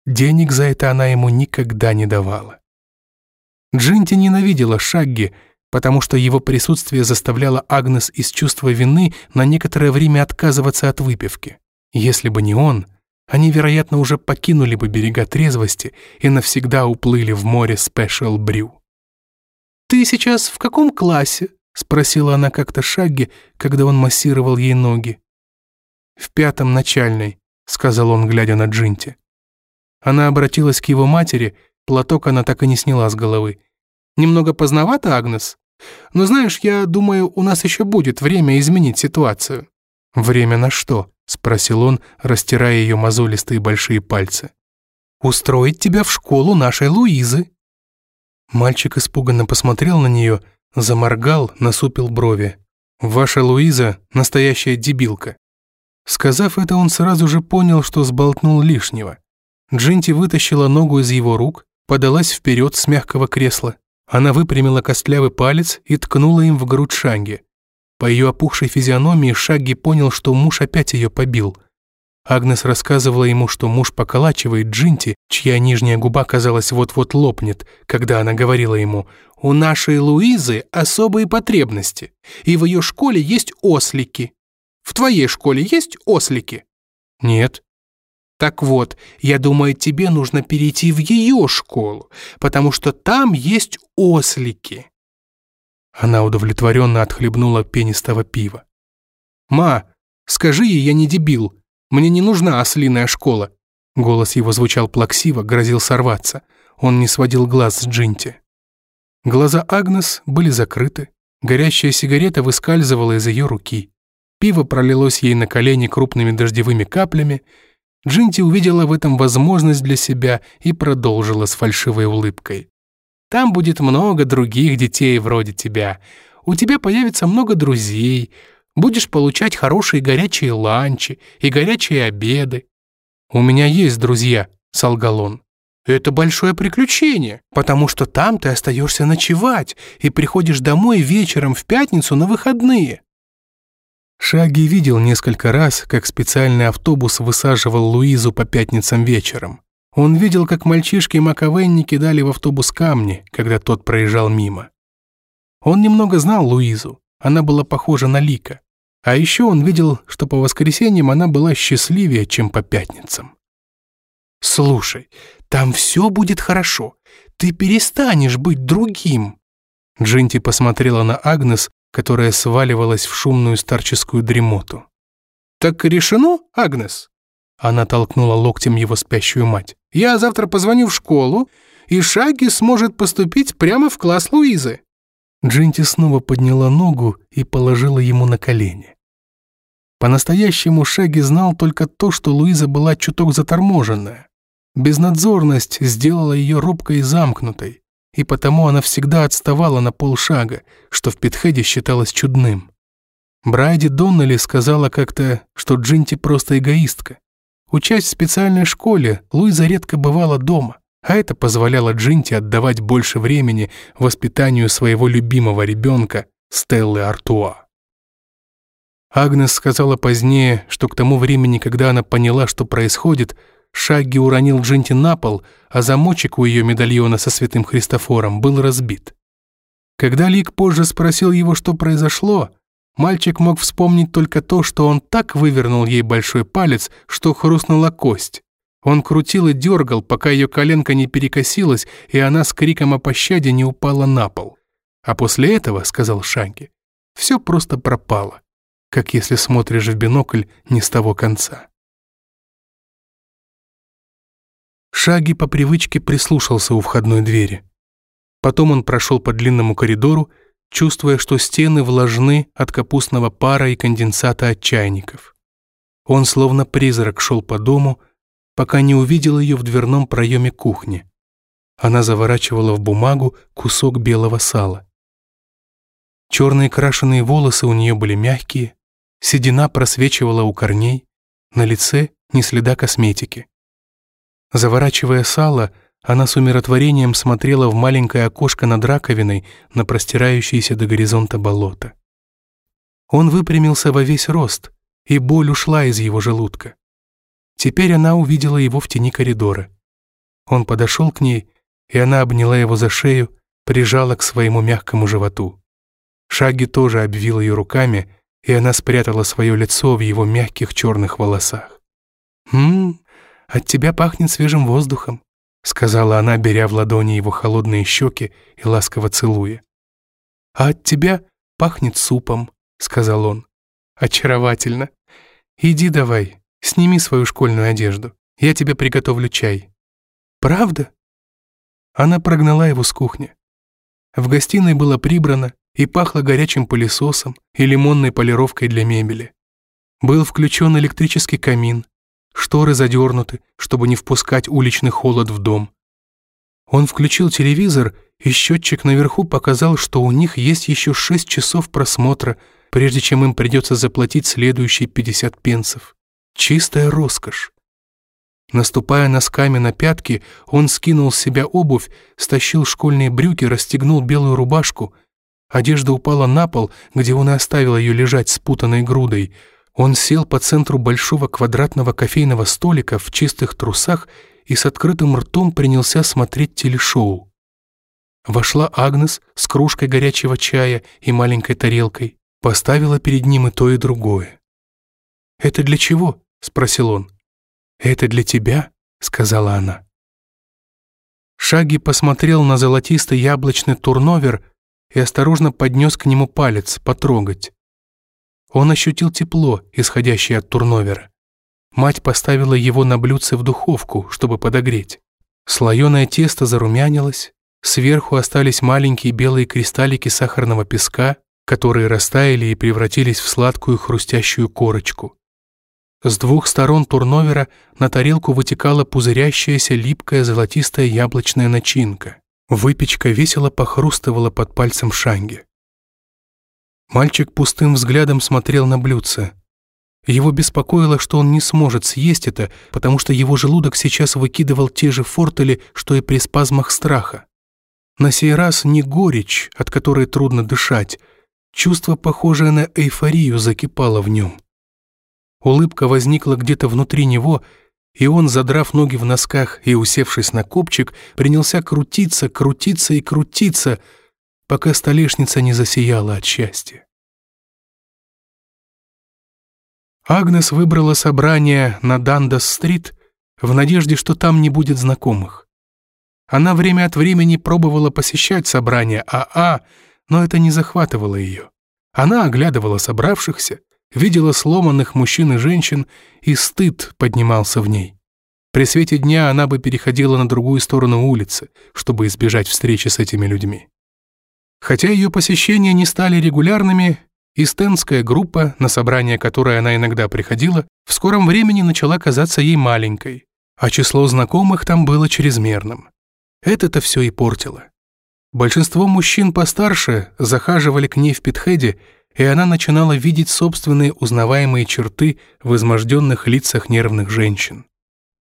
Денег за это она ему никогда не давала. Джинти ненавидела Шагги, потому что его присутствие заставляло Агнес из чувства вины на некоторое время отказываться от выпивки. Если бы не он, они, вероятно, уже покинули бы берега трезвости и навсегда уплыли в море Special Brew. «Ты сейчас в каком классе?» — спросила она как-то Шагги, когда он массировал ей ноги. «В пятом начальной», — сказал он, глядя на Джинти. Она обратилась к его матери, платок она так и не сняла с головы. «Немного поздновато, Агнес? Но знаешь, я думаю, у нас еще будет время изменить ситуацию». «Время на что?» — спросил он, растирая ее мозолистые большие пальцы. «Устроить тебя в школу нашей Луизы». Мальчик испуганно посмотрел на нее — Заморгал, насупил брови. «Ваша Луиза — настоящая дебилка». Сказав это, он сразу же понял, что сболтнул лишнего. Джинти вытащила ногу из его рук, подалась вперед с мягкого кресла. Она выпрямила костлявый палец и ткнула им в грудь Шанги. По ее опухшей физиономии Шагги понял, что муж опять ее побил. Агнес рассказывала ему, что муж поколачивает Джинти, чья нижняя губа, казалось, вот-вот лопнет, когда она говорила ему «У нашей Луизы особые потребности, и в ее школе есть ослики». в твоей школе есть ослики?» «Нет». «Так вот, я думаю, тебе нужно перейти в ее школу, потому что там есть ослики». Она удовлетворенно отхлебнула пенистого пива. «Ма, скажи ей, я не дебил. Мне не нужна ослиная школа». Голос его звучал плаксиво, грозил сорваться. Он не сводил глаз с Джинти. Глаза Агнес были закрыты. Горящая сигарета выскальзывала из ее руки. Пиво пролилось ей на колени крупными дождевыми каплями. Джинти увидела в этом возможность для себя и продолжила с фальшивой улыбкой. Там будет много других детей вроде тебя. У тебя появится много друзей. Будешь получать хорошие горячие ланчи и горячие обеды. «У меня есть друзья», — солгал он. «Это большое приключение, потому что там ты остаешься ночевать и приходишь домой вечером в пятницу на выходные». Шаги видел несколько раз, как специальный автобус высаживал Луизу по пятницам вечером. Он видел, как мальчишки Маковенни кидали в автобус камни, когда тот проезжал мимо. Он немного знал Луизу, она была похожа на Лика. А еще он видел, что по воскресеньям она была счастливее, чем по пятницам. «Слушай, там все будет хорошо. Ты перестанешь быть другим». Джинти посмотрела на Агнес, которая сваливалась в шумную старческую дремоту. «Так решено, Агнес?» Она толкнула локтем его спящую мать. «Я завтра позвоню в школу, и Шаги сможет поступить прямо в класс Луизы». Джинти снова подняла ногу и положила ему на колени. По-настоящему Шаги знал только то, что Луиза была чуток заторможенная. Безнадзорность сделала ее робкой и замкнутой, и потому она всегда отставала на полшага, что в Питхеде считалось чудным. Брайди Доннелли сказала как-то, что Джинти просто эгоистка. Учась в специальной школе, Луиза редко бывала дома, а это позволяло Джинти отдавать больше времени воспитанию своего любимого ребенка Стеллы Артуа. Агнес сказала позднее, что к тому времени, когда она поняла, что происходит, Шагги уронил Джинти на пол, а замочек у ее медальона со святым Христофором был разбит. Когда Лик позже спросил его, что произошло, Мальчик мог вспомнить только то, что он так вывернул ей большой палец, что хрустнула кость. Он крутил и дергал, пока ее коленка не перекосилась, и она с криком о пощаде не упала на пол. А после этого, сказал Шанки, все просто пропало, как если смотришь в бинокль не с того конца. Шаги по привычке прислушался у входной двери. Потом он прошел по длинному коридору чувствуя, что стены влажны от капустного пара и конденсата от чайников. Он словно призрак шел по дому, пока не увидел ее в дверном проеме кухни. Она заворачивала в бумагу кусок белого сала. Черные крашеные волосы у нее были мягкие, седина просвечивала у корней, на лице ни следа косметики. Заворачивая сало, она с умиротворением смотрела в маленькое окошко над раковиной на простирающееся до горизонта болото. Он выпрямился во весь рост, и боль ушла из его желудка. Теперь она увидела его в тени коридора. Он подошел к ней, и она обняла его за шею, прижала к своему мягкому животу. Шаги тоже обвил ее руками, и она спрятала свое лицо в его мягких черных волосах. «Хм, от тебя пахнет свежим воздухом», сказала она, беря в ладони его холодные щеки и ласково целуя. «А от тебя пахнет супом», — сказал он. «Очаровательно. Иди давай, сними свою школьную одежду. Я тебе приготовлю чай». «Правда?» Она прогнала его с кухни. В гостиной было прибрано и пахло горячим пылесосом и лимонной полировкой для мебели. Был включен электрический камин, Шторы задернуты, чтобы не впускать уличный холод в дом. Он включил телевизор, и счетчик наверху показал, что у них есть еще шесть часов просмотра, прежде чем им придется заплатить следующие 50 пенсов. Чистая роскошь. Наступая носками на пятки, он скинул с себя обувь, стащил школьные брюки, расстегнул белую рубашку. Одежда упала на пол, где он и оставил ее лежать спутанной грудой — он сел по центру большого квадратного кофейного столика в чистых трусах и с открытым ртом принялся смотреть телешоу. Вошла Агнес с кружкой горячего чая и маленькой тарелкой, поставила перед ним и то, и другое. «Это для чего?» — спросил он. «Это для тебя», — сказала она. Шаги посмотрел на золотистый яблочный турновер и осторожно поднес к нему палец, потрогать. Он ощутил тепло, исходящее от турновера. Мать поставила его на блюдце в духовку, чтобы подогреть. Слоеное тесто зарумянилось, сверху остались маленькие белые кристаллики сахарного песка, которые растаяли и превратились в сладкую хрустящую корочку. С двух сторон турновера на тарелку вытекала пузырящаяся липкая золотистая яблочная начинка. Выпечка весело похрустывала под пальцем Шанги. Мальчик пустым взглядом смотрел на блюдце. Его беспокоило, что он не сможет съесть это, потому что его желудок сейчас выкидывал те же фортели, что и при спазмах страха. На сей раз не горечь, от которой трудно дышать, чувство, похожее на эйфорию, закипало в нем. Улыбка возникла где-то внутри него, и он, задрав ноги в носках и усевшись на копчик, принялся крутиться, крутиться и крутиться, пока столешница не засияла от счастья. Агнес выбрала собрание на Дандас-стрит в надежде, что там не будет знакомых. Она время от времени пробовала посещать собрания АА, но это не захватывало ее. Она оглядывала собравшихся, видела сломанных мужчин и женщин, и стыд поднимался в ней. При свете дня она бы переходила на другую сторону улицы, чтобы избежать встречи с этими людьми. Хотя ее посещения не стали регулярными, истенская группа, на собрание которой она иногда приходила, в скором времени начала казаться ей маленькой, а число знакомых там было чрезмерным. Это-то все и портило. Большинство мужчин постарше захаживали к ней в Питхеде и она начинала видеть собственные узнаваемые черты в изможденных лицах нервных женщин.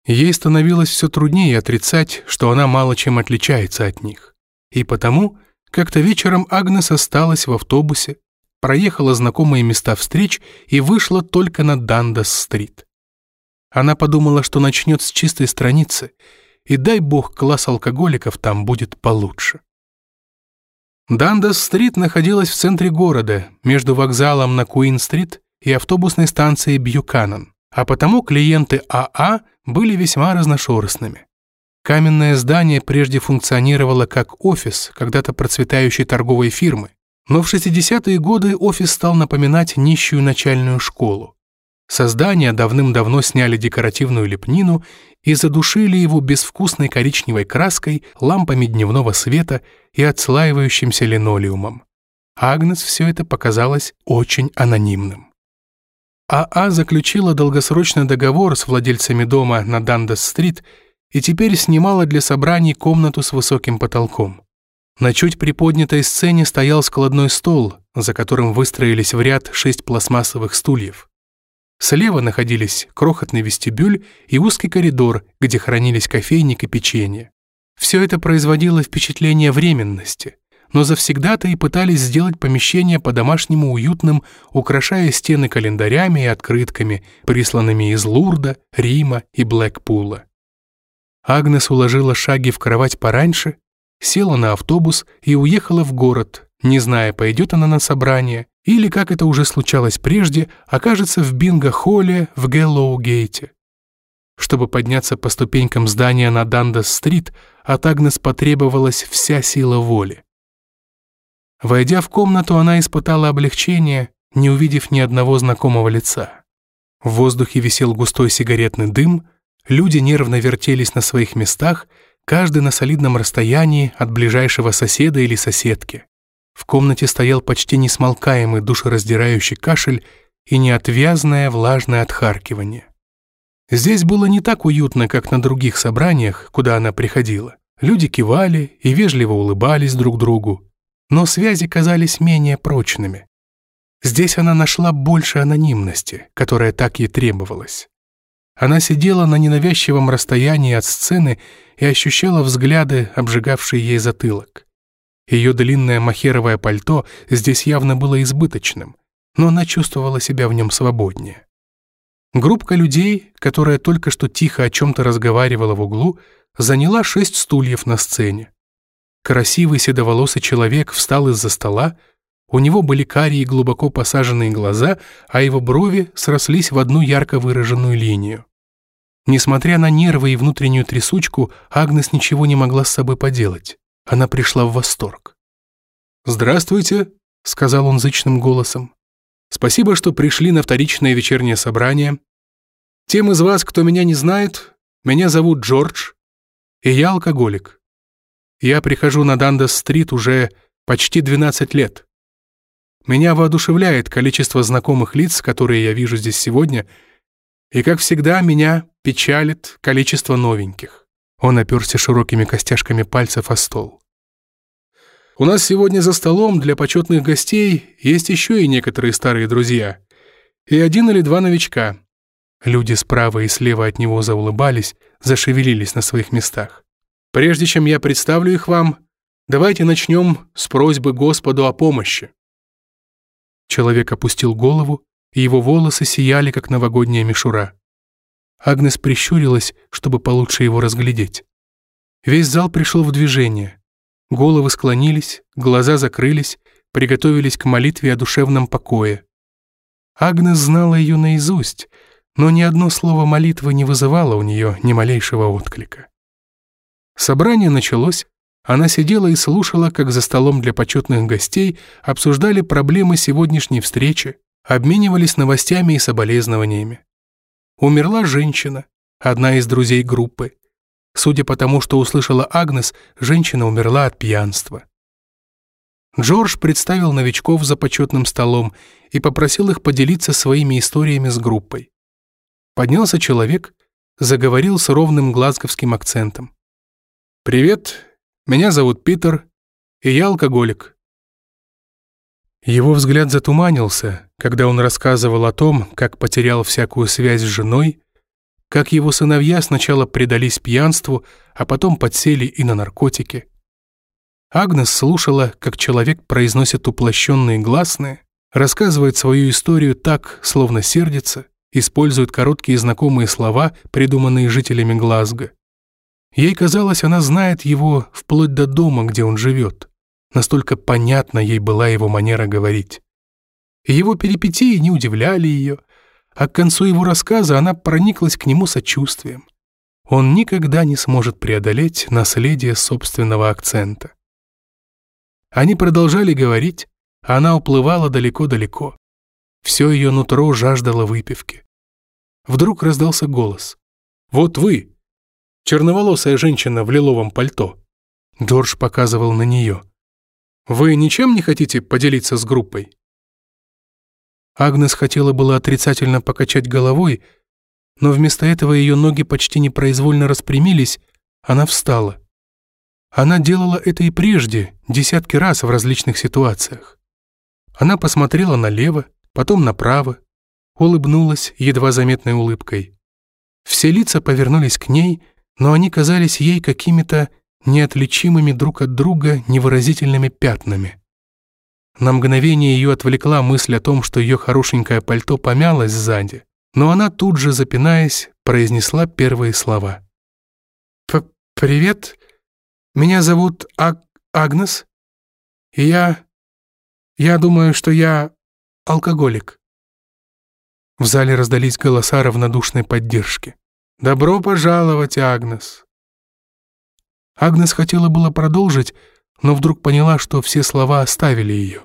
Ей становилось все труднее отрицать, что она мало чем отличается от них. И потому как-то вечером Агнес осталась в автобусе, проехала знакомые места встреч и вышла только на Дандас-стрит. Она подумала, что начнет с чистой страницы, и дай бог класс алкоголиков там будет получше. Дандас-стрит находилась в центре города, между вокзалом на Куин-стрит и автобусной станцией Бьюканан, а потому клиенты АА а были весьма разношерстными. Каменное здание прежде функционировало как офис когда-то процветающей торговой фирмы, но в 60-е годы офис стал напоминать нищую начальную школу. Создания давным-давно сняли декоративную лепнину и задушили его безвкусной коричневой краской, лампами дневного света и отслаивающимся линолеумом. Агнес все это показалось очень анонимным. АА а заключила долгосрочный договор с владельцами дома на Дандас-стрит и теперь снимала для собраний комнату с высоким потолком. На чуть приподнятой сцене стоял складной стол, за которым выстроились в ряд шесть пластмассовых стульев. Слева находились крохотный вестибюль и узкий коридор, где хранились кофейник и печенье. Все это производило впечатление временности, но завсегда-то и пытались сделать помещение по-домашнему уютным, украшая стены календарями и открытками, присланными из Лурда, Рима и Блэкпула. Агнес уложила шаги в кровать пораньше, села на автобус и уехала в город, не зная, пойдет она на собрание или, как это уже случалось прежде, окажется в бинго-холле в Гэллоу-гейте. Чтобы подняться по ступенькам здания на Дандас-стрит, от Агнес потребовалась вся сила воли. Войдя в комнату, она испытала облегчение, не увидев ни одного знакомого лица. В воздухе висел густой сигаретный дым, люди нервно вертелись на своих местах, каждый на солидном расстоянии от ближайшего соседа или соседки. В комнате стоял почти несмолкаемый душераздирающий кашель и неотвязное влажное отхаркивание. Здесь было не так уютно, как на других собраниях, куда она приходила. Люди кивали и вежливо улыбались друг другу, но связи казались менее прочными. Здесь она нашла больше анонимности, которая так ей требовалась. Она сидела на ненавязчивом расстоянии от сцены и ощущала взгляды, обжигавшие ей затылок. Ее длинное махеровое пальто здесь явно было избыточным, но она чувствовала себя в нем свободнее. Группка людей, которая только что тихо о чем-то разговаривала в углу, заняла шесть стульев на сцене. Красивый седоволосый человек встал из-за стола, У него были карие глубоко посаженные глаза, а его брови срослись в одну ярко выраженную линию. Несмотря на нервы и внутреннюю трясучку, Агнес ничего не могла с собой поделать. Она пришла в восторг. «Здравствуйте», — сказал он зычным голосом. «Спасибо, что пришли на вторичное вечернее собрание. Тем из вас, кто меня не знает, меня зовут Джордж, и я алкоголик. Я прихожу на Дандас-стрит уже почти 12 лет. Меня воодушевляет количество знакомых лиц, которые я вижу здесь сегодня, и, как всегда, меня печалит количество новеньких. Он оперся широкими костяшками пальцев о стол. У нас сегодня за столом для почетных гостей есть еще и некоторые старые друзья. И один или два новичка. Люди справа и слева от него заулыбались, зашевелились на своих местах. Прежде чем я представлю их вам, давайте начнем с просьбы Господу о помощи. Человек опустил голову, и его волосы сияли, как новогодняя мишура. Агнес прищурилась, чтобы получше его разглядеть. Весь зал пришел в движение. Головы склонились, глаза закрылись, приготовились к молитве о душевном покое. Агнес знала ее наизусть, но ни одно слово молитвы не вызывало у нее ни малейшего отклика. Собрание началось, она сидела и слушала, как за столом для почетных гостей обсуждали проблемы сегодняшней встречи, обменивались новостями и соболезнованиями. Умерла женщина, одна из друзей группы. Судя по тому, что услышала Агнес, женщина умерла от пьянства. Джордж представил новичков за почетным столом и попросил их поделиться своими историями с группой. Поднялся человек, заговорил с ровным глазговским акцентом. «Привет, меня зовут Питер, и я алкоголик». Его взгляд затуманился, когда он рассказывал о том, как потерял всякую связь с женой, как его сыновья сначала предались пьянству, а потом подсели и на наркотики. Агнес слушала, как человек произносит уплощенные гласные, рассказывает свою историю так, словно сердится, использует короткие знакомые слова, придуманные жителями Глазго. Ей казалось, она знает его вплоть до дома, где он живет. Настолько понятна ей была его манера говорить. Его перипетии не удивляли ее, а к концу его рассказа она прониклась к нему сочувствием. Он никогда не сможет преодолеть наследие собственного акцента. Они продолжали говорить, а она уплывала далеко-далеко. Все ее нутро жаждало выпивки. Вдруг раздался голос. «Вот вы, черноволосая женщина в лиловом пальто». Дорж показывал на нее. «Вы ничем не хотите поделиться с группой?» Агнес хотела было отрицательно покачать головой, но вместо этого ее ноги почти непроизвольно распрямились, она встала. Она делала это и прежде, десятки раз в различных ситуациях. Она посмотрела налево, потом направо, улыбнулась едва заметной улыбкой. Все лица повернулись к ней — но они казались ей какими-то неотличимыми друг от друга невыразительными пятнами. На мгновение ее отвлекла мысль о том, что ее хорошенькое пальто помялось сзади, но она тут же, запинаясь, произнесла первые слова. «Привет, меня зовут Аг Агнес, и я... я думаю, что я алкоголик». В зале раздались голоса равнодушной поддержки. «Добро пожаловать, Агнес!» Агнес хотела было продолжить, но вдруг поняла, что все слова оставили ее.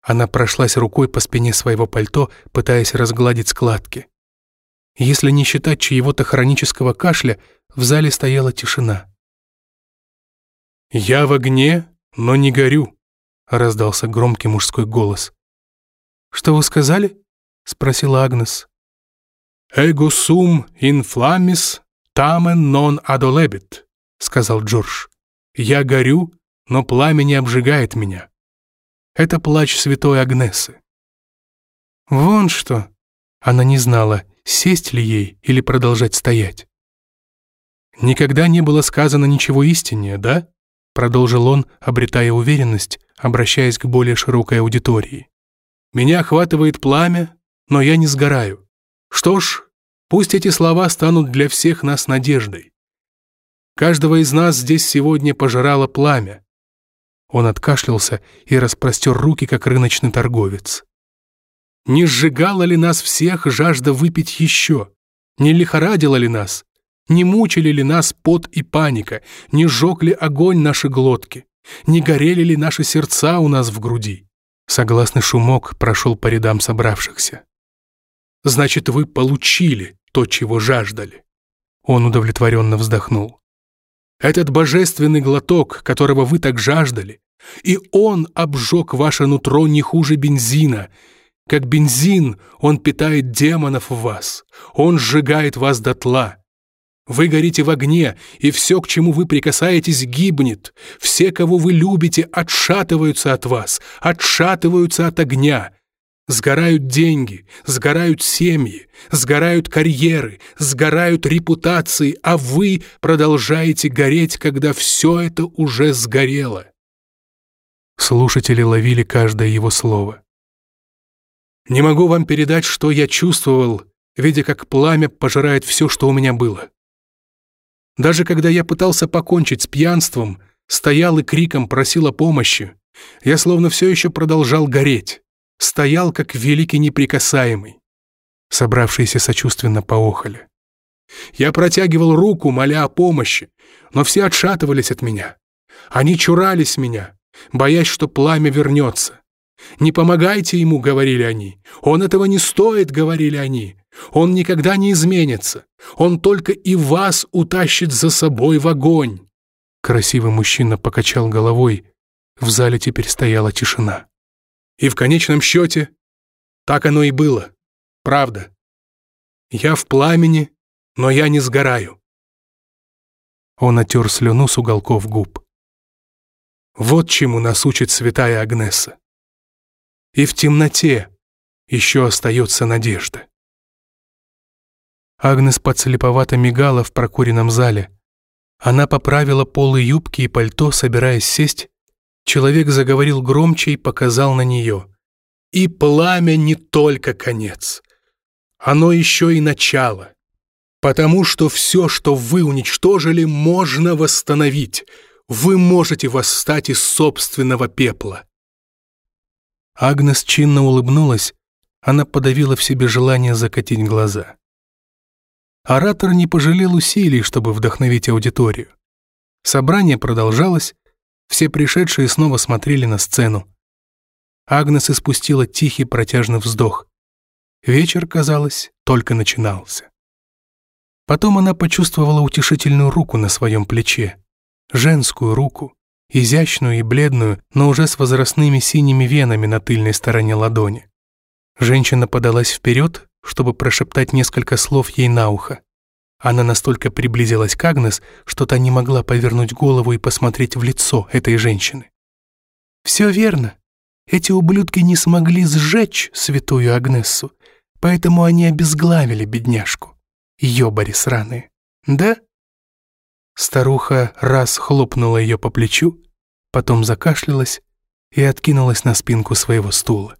Она прошлась рукой по спине своего пальто, пытаясь разгладить складки. Если не считать чьего-то хронического кашля, в зале стояла тишина. «Я в огне, но не горю», — раздался громкий мужской голос. «Что вы сказали?» — спросила Агнес. «Эго сум ин фламис тамен нон адолебит», — сказал Джордж. «Я горю, но пламя не обжигает меня». Это плач святой Агнесы. Вон что. Она не знала, сесть ли ей или продолжать стоять. «Никогда не было сказано ничего истиннее, да?» Продолжил он, обретая уверенность, обращаясь к более широкой аудитории. «Меня охватывает пламя, но я не сгораю. Что ж, пусть эти слова станут для всех нас надеждой. Каждого из нас здесь сегодня пожирало пламя. Он откашлялся и распростер руки, как рыночный торговец. «Не сжигала ли нас всех жажда выпить еще? Не лихорадила ли нас? Не мучили ли нас пот и паника? Не сжег ли огонь наши глотки? Не горели ли наши сердца у нас в груди?» Согласный шумок прошел по рядам собравшихся. «Значит, вы получили то, чего жаждали». Он удовлетворенно вздохнул. «Этот божественный глоток, которого вы так жаждали, и он обжег ваше нутро не хуже бензина. Как бензин, он питает демонов в вас, он сжигает вас дотла. Вы горите в огне, и все, к чему вы прикасаетесь, гибнет. Все, кого вы любите, отшатываются от вас, отшатываются от огня. Сгорают деньги, сгорают семьи, сгорают карьеры, сгорают репутации, а вы продолжаете гореть, когда все это уже сгорело. Слушатели ловили каждое его слово. «Не могу вам передать, что я чувствовал, видя, как пламя пожирает все, что у меня было. Даже когда я пытался покончить с пьянством, стоял и криком просил о помощи, я словно все еще продолжал гореть стоял как великий неприкасаемый. Собравшиеся сочувственно поохали. Я протягивал руку, моля о помощи, но все отшатывались от меня. Они чурались меня, боясь, что пламя вернется. «Не помогайте ему», — говорили они. «Он этого не стоит», — говорили они. «Он никогда не изменится. Он только и вас утащит за собой в огонь». Красивый мужчина покачал головой. В зале теперь стояла тишина. И в конечном счете так оно и было. Правда. Я в пламени, но я не сгораю. Он отер слюну с уголков губ. Вот чему нас учит святая Агнеса. И в темноте еще остается надежда. Агнес подслеповато мигала в прокуренном зале. Она поправила полы юбки и пальто, собираясь сесть, Человек заговорил громче и показал на нее. «И пламя не только конец. Оно еще и начало. Потому что все, что вы уничтожили, можно восстановить. Вы можете восстать из собственного пепла». Агнес чинно улыбнулась, она подавила в себе желание закатить глаза. Оратор не пожалел усилий, чтобы вдохновить аудиторию. Собрание продолжалось, все пришедшие снова смотрели на сцену. Агнес испустила тихий протяжный вздох. Вечер, казалось, только начинался. Потом она почувствовала утешительную руку на своем плече. Женскую руку, изящную и бледную, но уже с возрастными синими венами на тыльной стороне ладони. Женщина подалась вперед, чтобы прошептать несколько слов ей на ухо. Она настолько приблизилась к Агнес, что та не могла повернуть голову и посмотреть в лицо этой женщины. «Все верно. Эти ублюдки не смогли сжечь святую Агнессу, поэтому они обезглавили бедняжку. Ёбари сраные. Да?» Старуха раз хлопнула ее по плечу, потом закашлялась и откинулась на спинку своего стула.